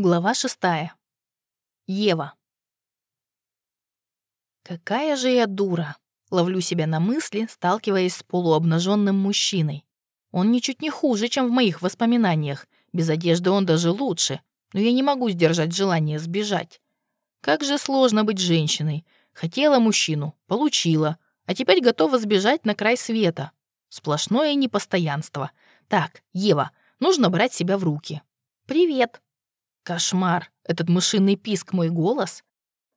Глава шестая. Ева. Какая же я дура. Ловлю себя на мысли, сталкиваясь с полуобнаженным мужчиной. Он ничуть не хуже, чем в моих воспоминаниях. Без одежды он даже лучше. Но я не могу сдержать желание сбежать. Как же сложно быть женщиной. Хотела мужчину, получила, а теперь готова сбежать на край света. Сплошное непостоянство. Так, Ева, нужно брать себя в руки. «Привет», Кошмар, этот мышиный писк мой голос.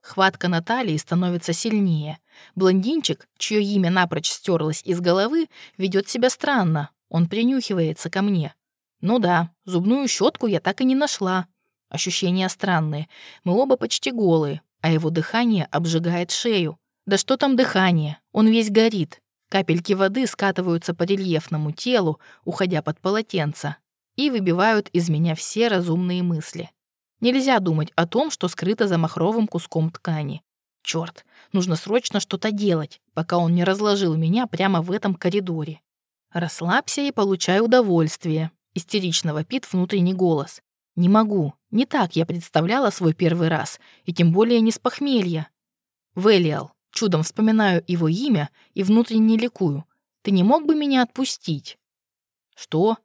Хватка Натальи становится сильнее. Блондинчик, чье имя напрочь стерлось из головы, ведет себя странно. Он принюхивается ко мне. Ну да, зубную щетку я так и не нашла. Ощущения странные. Мы оба почти голые, а его дыхание обжигает шею. Да что там дыхание? Он весь горит. Капельки воды скатываются по рельефному телу, уходя под полотенце, и выбивают из меня все разумные мысли. Нельзя думать о том, что скрыто за махровым куском ткани. Черт, нужно срочно что-то делать, пока он не разложил меня прямо в этом коридоре. Расслабься и получай удовольствие. Истерично вопит внутренний голос. Не могу, не так я представляла свой первый раз, и тем более не с похмелья. Велиал, чудом вспоминаю его имя и внутренне ликую. Ты не мог бы меня отпустить? Что?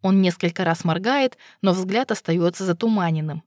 Он несколько раз моргает, но взгляд остается затуманенным.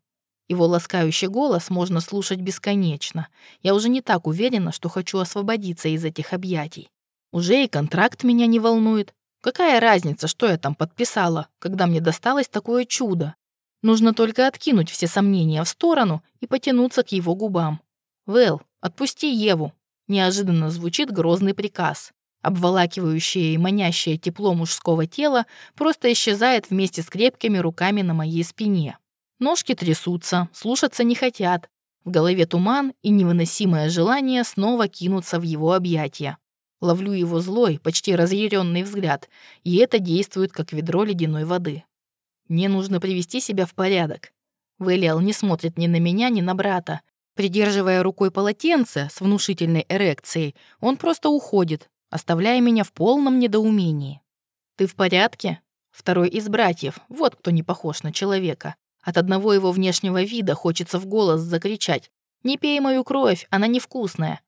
Его ласкающий голос можно слушать бесконечно. Я уже не так уверена, что хочу освободиться из этих объятий. Уже и контракт меня не волнует. Какая разница, что я там подписала, когда мне досталось такое чудо? Нужно только откинуть все сомнения в сторону и потянуться к его губам. «Вэл, отпусти Еву!» Неожиданно звучит грозный приказ. Обволакивающее и манящее тепло мужского тела просто исчезает вместе с крепкими руками на моей спине. Ножки трясутся, слушаться не хотят. В голове туман и невыносимое желание снова кинуться в его объятия. Ловлю его злой, почти разъяренный взгляд, и это действует как ведро ледяной воды. Мне нужно привести себя в порядок. Вэлиал не смотрит ни на меня, ни на брата. Придерживая рукой полотенце с внушительной эрекцией, он просто уходит, оставляя меня в полном недоумении. «Ты в порядке?» Второй из братьев, вот кто не похож на человека. От одного его внешнего вида хочется в голос закричать «Не пей мою кровь, она невкусная».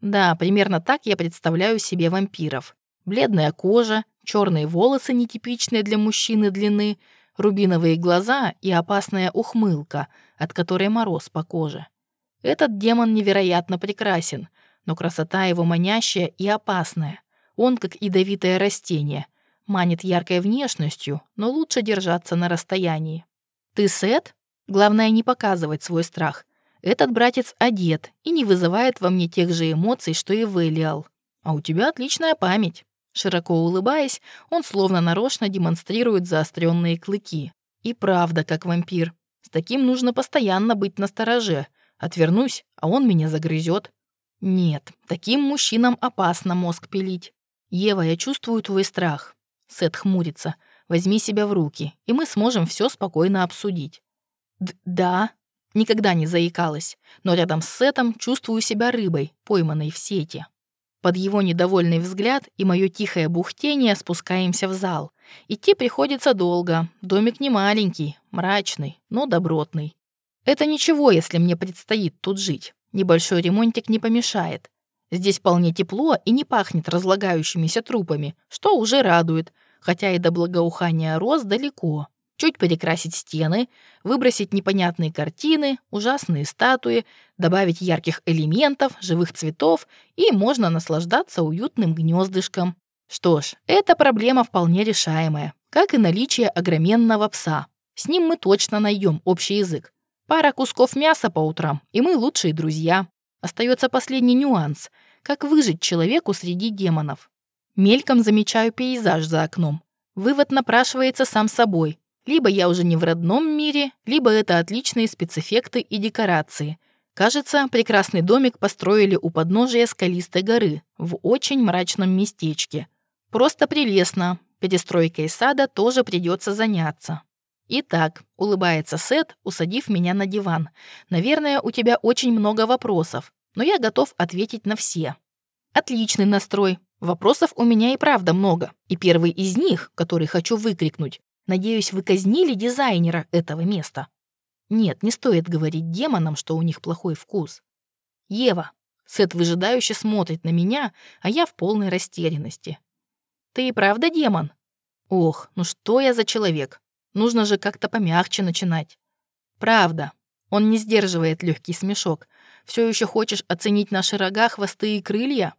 Да, примерно так я представляю себе вампиров. Бледная кожа, черные волосы нетипичные для мужчины длины, рубиновые глаза и опасная ухмылка, от которой мороз по коже. Этот демон невероятно прекрасен, но красота его манящая и опасная. Он, как ядовитое растение, манит яркой внешностью, но лучше держаться на расстоянии. «Ты Сет?» Главное не показывать свой страх. Этот братец одет и не вызывает во мне тех же эмоций, что и Вэлиал. А у тебя отличная память. Широко улыбаясь, он словно нарочно демонстрирует заостренные клыки. И правда, как вампир. С таким нужно постоянно быть настороже. Отвернусь, а он меня загрызет. Нет, таким мужчинам опасно мозг пилить. Ева, я чувствую твой страх. Сет хмурится. Возьми себя в руки, и мы сможем все спокойно обсудить. Д да, никогда не заикалась, но рядом с Сетом чувствую себя рыбой, пойманной в сети. Под его недовольный взгляд и мое тихое бухтение спускаемся в зал. Идти приходится долго. Домик не маленький, мрачный, но добротный. Это ничего, если мне предстоит тут жить. Небольшой ремонтик не помешает. Здесь вполне тепло и не пахнет разлагающимися трупами, что уже радует, хотя и до благоухания роз далеко. Чуть перекрасить стены, выбросить непонятные картины, ужасные статуи, добавить ярких элементов, живых цветов, и можно наслаждаться уютным гнездышком. Что ж, эта проблема вполне решаемая, как и наличие огроменного пса. С ним мы точно найдем общий язык. Пара кусков мяса по утрам, и мы лучшие друзья. Остается последний нюанс — как выжить человеку среди демонов. Мельком замечаю пейзаж за окном. Вывод напрашивается сам собой. Либо я уже не в родном мире, либо это отличные спецэффекты и декорации. Кажется, прекрасный домик построили у подножия скалистой горы в очень мрачном местечке. Просто прелестно. Перестройкой сада тоже придется заняться. «Итак», — улыбается Сет, усадив меня на диван. «Наверное, у тебя очень много вопросов, но я готов ответить на все». «Отличный настрой. Вопросов у меня и правда много. И первый из них, который хочу выкрикнуть, надеюсь, вы казнили дизайнера этого места». Нет, не стоит говорить демонам, что у них плохой вкус. Ева. Сет выжидающе смотрит на меня, а я в полной растерянности. Ты и правда демон? Ох, ну что я за человек? Нужно же как-то помягче начинать. Правда. Он не сдерживает легкий смешок. Все еще хочешь оценить наши рога, хвосты и крылья?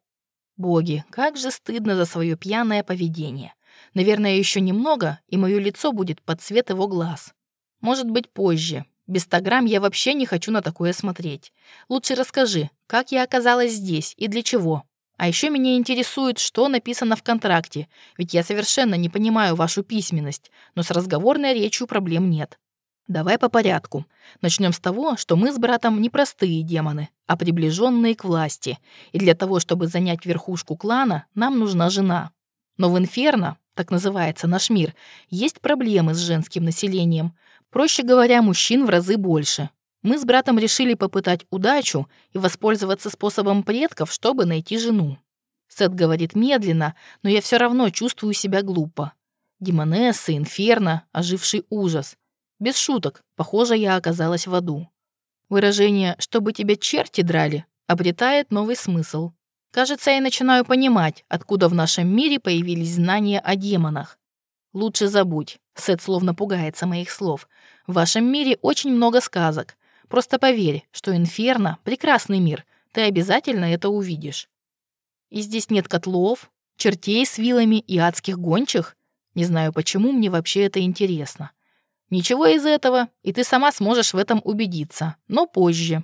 Боги, как же стыдно за свое пьяное поведение. Наверное, еще немного, и мое лицо будет под цвет его глаз. Может быть, позже. Без 100 грамм я вообще не хочу на такое смотреть. Лучше расскажи, как я оказалась здесь и для чего. А еще меня интересует, что написано в контракте, ведь я совершенно не понимаю вашу письменность, но с разговорной речью проблем нет. Давай по порядку. Начнем с того, что мы с братом не простые демоны, а приближенные к власти. И для того, чтобы занять верхушку клана, нам нужна жена. Но в Инферно, так называется наш мир, есть проблемы с женским населением. Проще говоря, мужчин в разы больше. Мы с братом решили попытать удачу и воспользоваться способом предков, чтобы найти жену. Сет говорит медленно, но я все равно чувствую себя глупо. Демонесса, инферно, оживший ужас. Без шуток, похоже, я оказалась в аду. Выражение «чтобы тебя черти драли» обретает новый смысл. Кажется, я начинаю понимать, откуда в нашем мире появились знания о демонах. Лучше забудь. Сет словно пугается моих слов. В вашем мире очень много сказок. Просто поверь, что Инферно — прекрасный мир. Ты обязательно это увидишь. И здесь нет котлов, чертей с вилами и адских гончих. Не знаю, почему мне вообще это интересно. Ничего из этого, и ты сама сможешь в этом убедиться, но позже.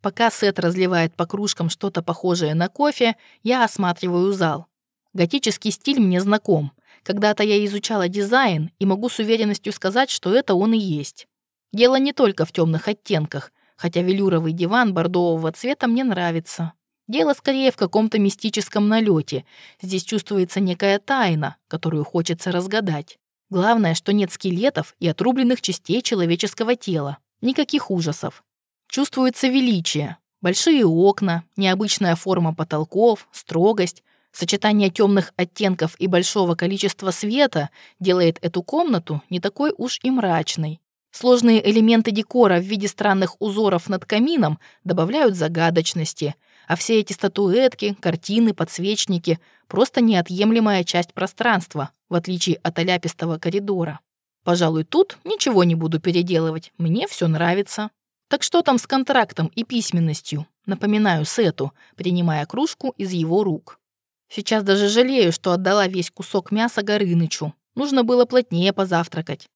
Пока Сет разливает по кружкам что-то похожее на кофе, я осматриваю зал. Готический стиль мне знаком. Когда-то я изучала дизайн и могу с уверенностью сказать, что это он и есть. Дело не только в темных оттенках, хотя велюровый диван бордового цвета мне нравится. Дело скорее в каком-то мистическом налете. Здесь чувствуется некая тайна, которую хочется разгадать. Главное, что нет скелетов и отрубленных частей человеческого тела. Никаких ужасов. Чувствуется величие. Большие окна, необычная форма потолков, строгость. Сочетание темных оттенков и большого количества света делает эту комнату не такой уж и мрачной. Сложные элементы декора в виде странных узоров над камином добавляют загадочности, а все эти статуэтки, картины, подсвечники — просто неотъемлемая часть пространства, в отличие от оляпистого коридора. Пожалуй, тут ничего не буду переделывать, мне все нравится. Так что там с контрактом и письменностью? Напоминаю Сету, принимая кружку из его рук. Сейчас даже жалею, что отдала весь кусок мяса Горынычу. Нужно было плотнее позавтракать.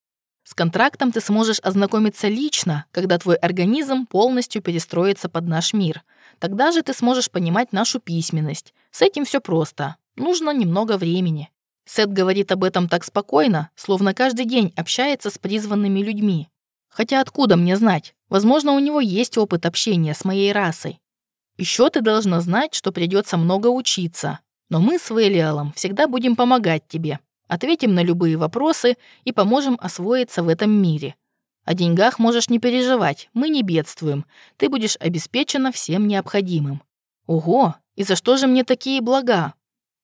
С контрактом ты сможешь ознакомиться лично, когда твой организм полностью перестроится под наш мир. Тогда же ты сможешь понимать нашу письменность. С этим все просто. Нужно немного времени. Сет говорит об этом так спокойно, словно каждый день общается с призванными людьми. Хотя откуда мне знать? Возможно, у него есть опыт общения с моей расой. Еще ты должна знать, что придется много учиться. Но мы с Велиалом всегда будем помогать тебе. Ответим на любые вопросы и поможем освоиться в этом мире. О деньгах можешь не переживать, мы не бедствуем. Ты будешь обеспечена всем необходимым. Ого, и за что же мне такие блага?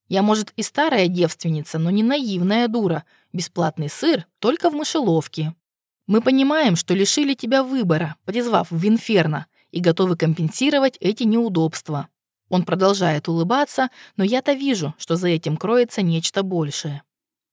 Я, может, и старая девственница, но не наивная дура. Бесплатный сыр только в мышеловке. Мы понимаем, что лишили тебя выбора, призвав в Инферно, и готовы компенсировать эти неудобства. Он продолжает улыбаться, но я-то вижу, что за этим кроется нечто большее.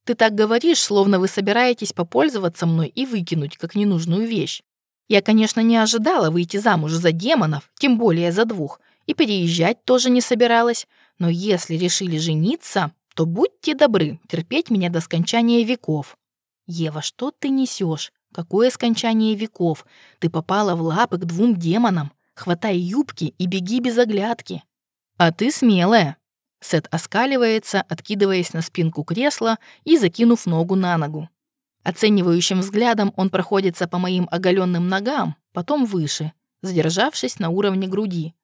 Ты так говоришь, словно вы собираетесь попользоваться мной и выкинуть как ненужную вещь. Я, конечно, не ожидала выйти замуж за демонов, тем более за двух, и переезжать тоже не собиралась, но если решили жениться, то будьте добры терпеть меня до скончания веков. Ева, что ты несешь? Какое скончание веков? Ты попала в лапы к двум демонам. Хватай юбки и беги без оглядки. А ты смелая. Сет оскаливается, откидываясь на спинку кресла и закинув ногу на ногу. Оценивающим взглядом он проходится по моим оголенным ногам, потом выше, задержавшись на уровне груди.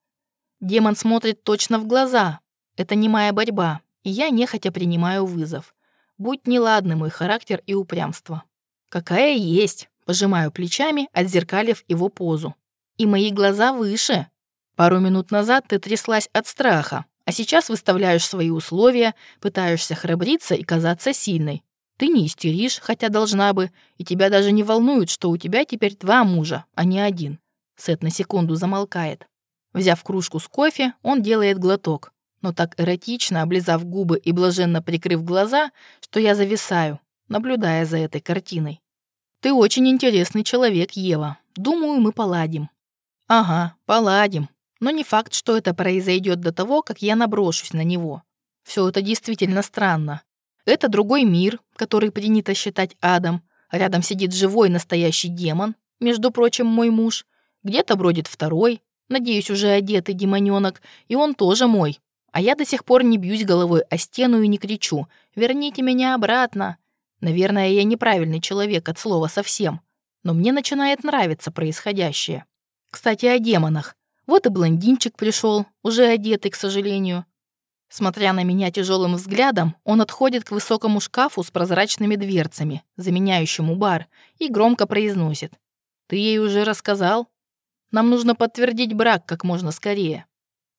Демон смотрит точно в глаза, это не моя борьба, и я нехотя принимаю вызов. Будь неладный мой характер и упрямство. Какая есть, пожимаю плечами, отзеркалив его позу. И мои глаза выше. Пару минут назад ты тряслась от страха, а сейчас выставляешь свои условия, пытаешься храбриться и казаться сильной. Ты не истеришь, хотя должна бы, и тебя даже не волнует, что у тебя теперь два мужа, а не один. Сет на секунду замолкает. Взяв кружку с кофе, он делает глоток, но так эротично, облизав губы и блаженно прикрыв глаза, что я зависаю, наблюдая за этой картиной. «Ты очень интересный человек, Ева. Думаю, мы поладим». «Ага, поладим. Но не факт, что это произойдет до того, как я наброшусь на него. Все это действительно странно. Это другой мир, который принято считать адом. Рядом сидит живой настоящий демон, между прочим, мой муж. Где-то бродит второй, надеюсь, уже одетый демонёнок, и он тоже мой. А я до сих пор не бьюсь головой о стену и не кричу «Верните меня обратно!». Наверное, я неправильный человек от слова совсем, но мне начинает нравиться происходящее. Кстати, о демонах. Вот и блондинчик пришел, уже одетый, к сожалению. Смотря на меня тяжелым взглядом, он отходит к высокому шкафу с прозрачными дверцами, заменяющему бар, и громко произносит. «Ты ей уже рассказал? Нам нужно подтвердить брак как можно скорее».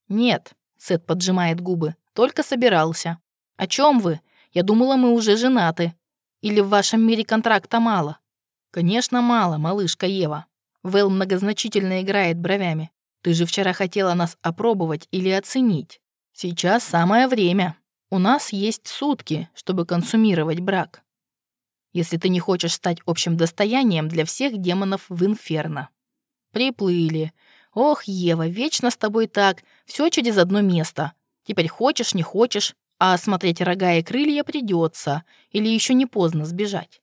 «Нет», — Сет поджимает губы, — «только собирался». «О чем вы? Я думала, мы уже женаты. Или в вашем мире контракта мало?» «Конечно, мало, малышка Ева». Вэл многозначительно играет бровями. «Ты же вчера хотела нас опробовать или оценить. Сейчас самое время. У нас есть сутки, чтобы консумировать брак. Если ты не хочешь стать общим достоянием для всех демонов в инферно. Приплыли. Ох, Ева, вечно с тобой так. Все через одно место. Теперь хочешь, не хочешь, а осмотреть рога и крылья придется, или еще не поздно сбежать.